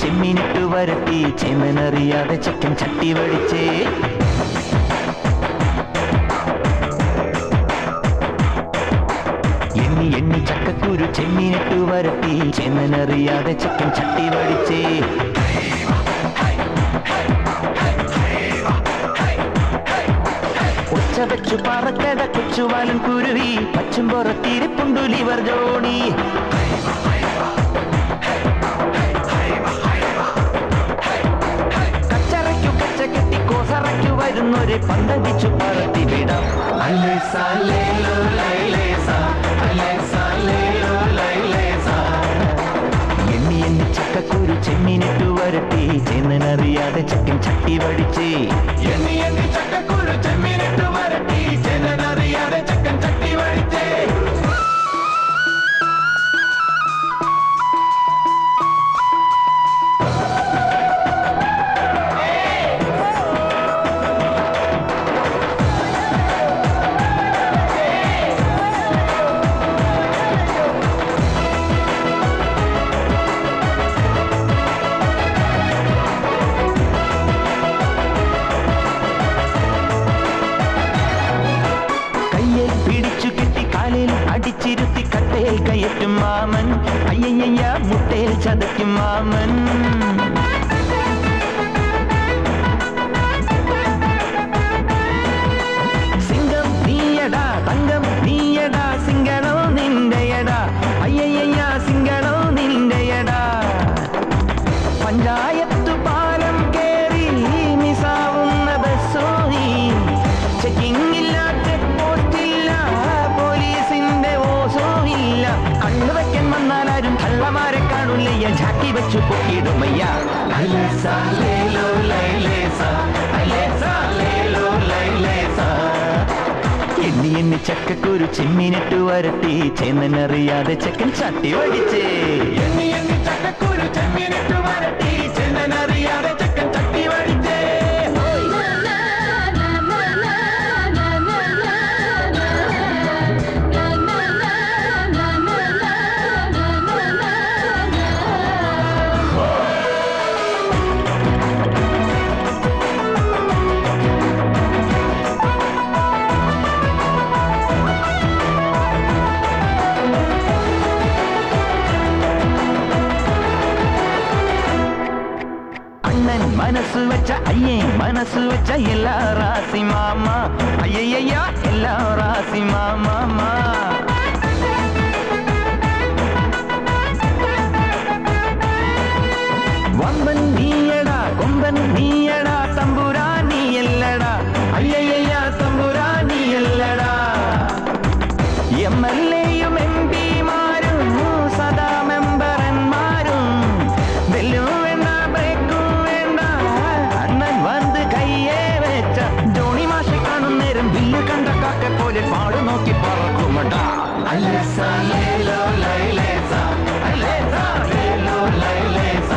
ചെമ്മീനിട്ട് വരട്ടി ചെമ്മനറിയാതെ ചിക്കൻ ചട്ടി വടിച്ചേ എണ്ണി എണ്ണി ചക്കക്കുരു ചെമ്മീനിട്ട് വരട്ടി ചെമ്മനറിയാതെ ചിക്കൻ ചട്ടി വടിച്ചേ ഒച്ച വെച്ചു പറക്കട കൊച്ചുവാലൻ കുരുവി പച്ചും പുറത്തിരിപ്പുണ്ടു ജോണി. വരുന്നൊരു പന്തടിച്ചു പറത്തി വിടാം. അലേസ ലേലോ ലൈലേസ, അലേസ ലേലോ ലൈലേസ. എണ്ണി എണ്ണി ചക്കക്കുരു ചെമ്മീനിട്ടു വരട്ടി. ചെന്നനറിയാതെ ചക്കൻ ചട്ടി വടിച്ചേ. എണ്ണി എണ്ണി ചക്കക്കുരു ചെമ്മീനിട്ട് വരട്ടി. ചെന്നനറിയാതെ ചക്കൻ ചട്ടി சதைக்கு மாமன். சிங்கம் நீயடா தங்கம் நீயடா சிங்கடம் நின்றையடா ஐயையா சிங்கடம் நின்றையடா பஞ்சாயத்து பா ചാക്കി വെച്ചു പൊക്കിയിടുമയ്യ അലേസ ലേലോ ലൈലേസ, അലേസ ലേലോ ലൈലേസ. എണ്ണി എണ്ണി ചക്കക്കുരു ചെമ്മീനിട്ട് വരട്ടി. ചെന്നറിയാതെ ചെക്കൻ ചട്ടി വടിച്ചേ. എണ്ണി എണ്ണി ചക്കക്കുരു ചെമ്മീനിട്ട് വരട്ടി. மனசு வச்ச ஐயே மனசு வச்ச எல்லா ராசி மாமா. ஐயையா எல்லா ராசி மாமா வம்பன் நீயடா கொம்பன் நீயடா தம்புரா நீ இல்லடா ஐயையா தம்புரா കണ്ട കാക്ക പോലെ പാട് നോക്കി പറക്കുമടാ അലേസ ലേലോ ലൈലേസ, അലേസ ലേലോ ലൈലേസ.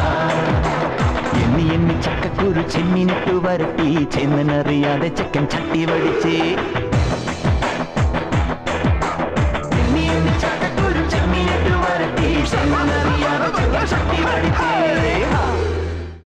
എണ്ണി എണ്ണി ചക്കക്കുരു ചെമ്മിനിട്ടു വരട്ടി ചെന്നറിയാതെ ചക്കൻ ചട്ടി വടിച്ചേ